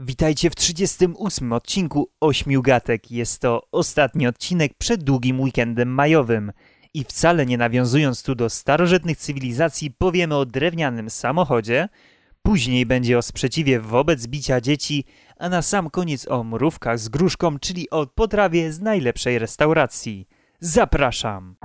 Witajcie w 38 odcinku Ośmiu Gatek. Jest to ostatni odcinek przed długim weekendem majowym. I wcale nie nawiązując tu do starożytnych cywilizacji, powiemy o drewnianym samochodzie, później będzie o sprzeciwie wobec bicia dzieci, a na sam koniec o mrówkach z gruszką, czyli o potrawie z najlepszej restauracji. Zapraszam!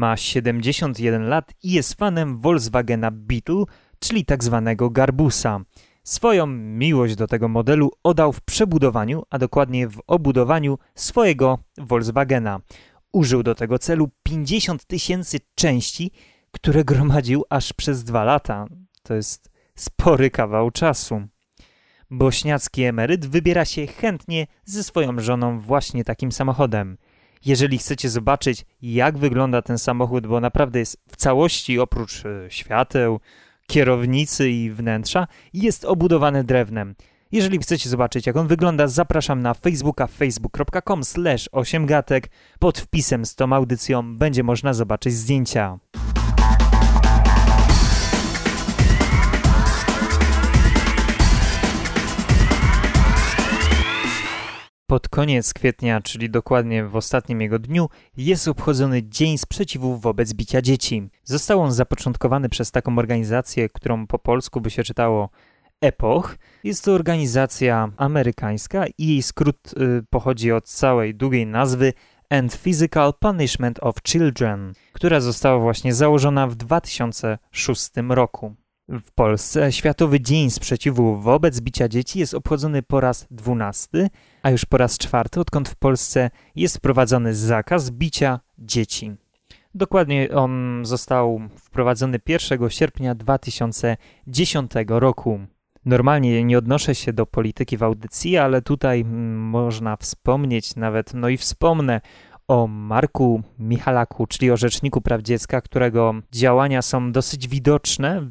Ma 71 lat i jest fanem Volkswagena Beetle, czyli tak zwanego Garbusa. Swoją miłość do tego modelu oddał w przebudowaniu, a dokładnie w obudowaniu swojego Volkswagena. Użył do tego celu 50 tysięcy części, które gromadził aż przez dwa lata. To jest spory kawał czasu. Bośniacki emeryt wybiera się chętnie ze swoją żoną właśnie takim samochodem. Jeżeli chcecie zobaczyć, jak wygląda ten samochód, bo naprawdę jest w całości oprócz e, świateł, kierownicy i wnętrza, jest obudowany drewnem. Jeżeli chcecie zobaczyć, jak on wygląda, zapraszam na facebooka facebook.com 8gatek. Pod wpisem z tą audycją będzie można zobaczyć zdjęcia. Pod koniec kwietnia, czyli dokładnie w ostatnim jego dniu, jest obchodzony Dzień Sprzeciwu wobec bicia dzieci. Został on zapoczątkowany przez taką organizację, którą po polsku by się czytało EPOCH. Jest to organizacja amerykańska i jej skrót y, pochodzi od całej długiej nazwy and Physical Punishment of Children, która została właśnie założona w 2006 roku. W Polsce Światowy Dzień Sprzeciwu wobec bicia dzieci jest obchodzony po raz dwunasty, a już po raz czwarty, odkąd w Polsce jest wprowadzony zakaz bicia dzieci. Dokładnie on został wprowadzony 1 sierpnia 2010 roku. Normalnie nie odnoszę się do polityki w audycji, ale tutaj mm, można wspomnieć nawet, no i wspomnę o Marku Michalaku, czyli o Rzeczniku Praw Dziecka, którego działania są dosyć widoczne.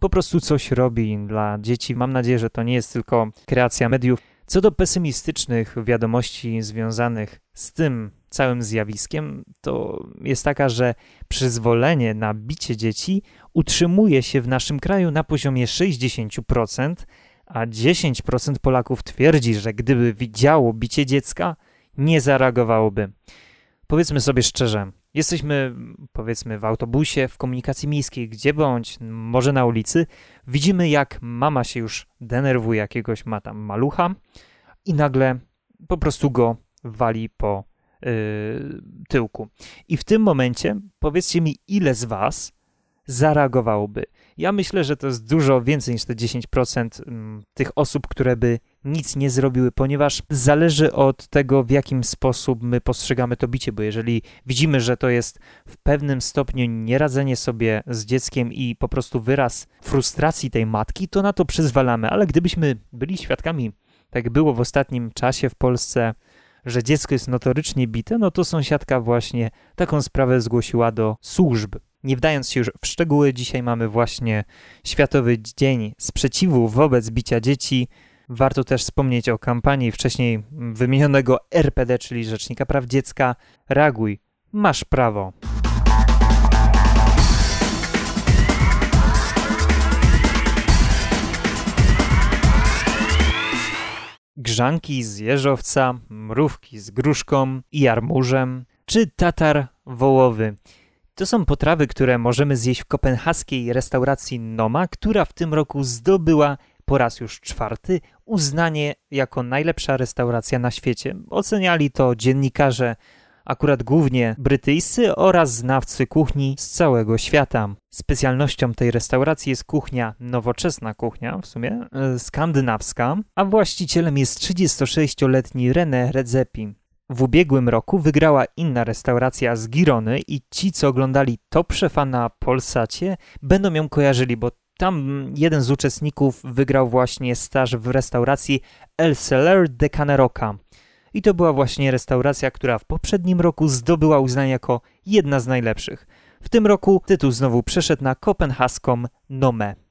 Po prostu coś robi dla dzieci. Mam nadzieję, że to nie jest tylko kreacja mediów. Co do pesymistycznych wiadomości związanych z tym całym zjawiskiem, to jest taka, że przyzwolenie na bicie dzieci utrzymuje się w naszym kraju na poziomie 60%, a 10% Polaków twierdzi, że gdyby widziało bicie dziecka, nie zareagowałoby. Powiedzmy sobie szczerze, jesteśmy powiedzmy w autobusie, w komunikacji miejskiej, gdzie bądź, może na ulicy, widzimy jak mama się już denerwuje, jakiegoś ma tam malucha i nagle po prostu go wali po yy, tyłku. I w tym momencie powiedzcie mi, ile z was zareagowałoby. Ja myślę, że to jest dużo więcej niż te 10% mm, tych osób, które by nic nie zrobiły, ponieważ zależy od tego, w jakim sposób my postrzegamy to bicie, bo jeżeli widzimy, że to jest w pewnym stopniu nieradzenie sobie z dzieckiem i po prostu wyraz frustracji tej matki, to na to przyzwalamy, ale gdybyśmy byli świadkami, tak było w ostatnim czasie w Polsce, że dziecko jest notorycznie bite, no to sąsiadka właśnie taką sprawę zgłosiła do służb. Nie wdając się już w szczegóły, dzisiaj mamy właśnie Światowy Dzień Sprzeciwu wobec bicia dzieci. Warto też wspomnieć o kampanii wcześniej wymienionego RPD, czyli Rzecznika Praw Dziecka. Reaguj, masz prawo. Grzanki z jeżowca, mrówki z gruszką i jarmużem, czy tatar wołowy. To są potrawy, które możemy zjeść w kopenhaskiej restauracji Noma, która w tym roku zdobyła po raz już czwarty uznanie jako najlepsza restauracja na świecie. Oceniali to dziennikarze akurat głównie brytyjscy oraz znawcy kuchni z całego świata. Specjalnością tej restauracji jest kuchnia, nowoczesna kuchnia w sumie, e, skandynawska, a właścicielem jest 36-letni René Redzepi. W ubiegłym roku wygrała inna restauracja z Girony i ci, co oglądali Top Szefa na Polsacie, będą ją kojarzyli, bo tam jeden z uczestników wygrał właśnie staż w restauracji El Celler de Caneroca. I to była właśnie restauracja, która w poprzednim roku zdobyła uznanie jako jedna z najlepszych. W tym roku tytuł znowu przeszedł na kopenhaską Nome.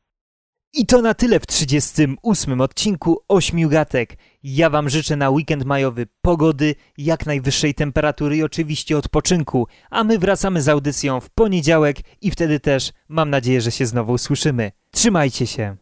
I to na tyle w 38 odcinku Ośmiugatek. Ja Wam życzę na weekend majowy pogody, jak najwyższej temperatury i oczywiście odpoczynku, a my wracamy z audycją w poniedziałek i wtedy też mam nadzieję, że się znowu usłyszymy. Trzymajcie się!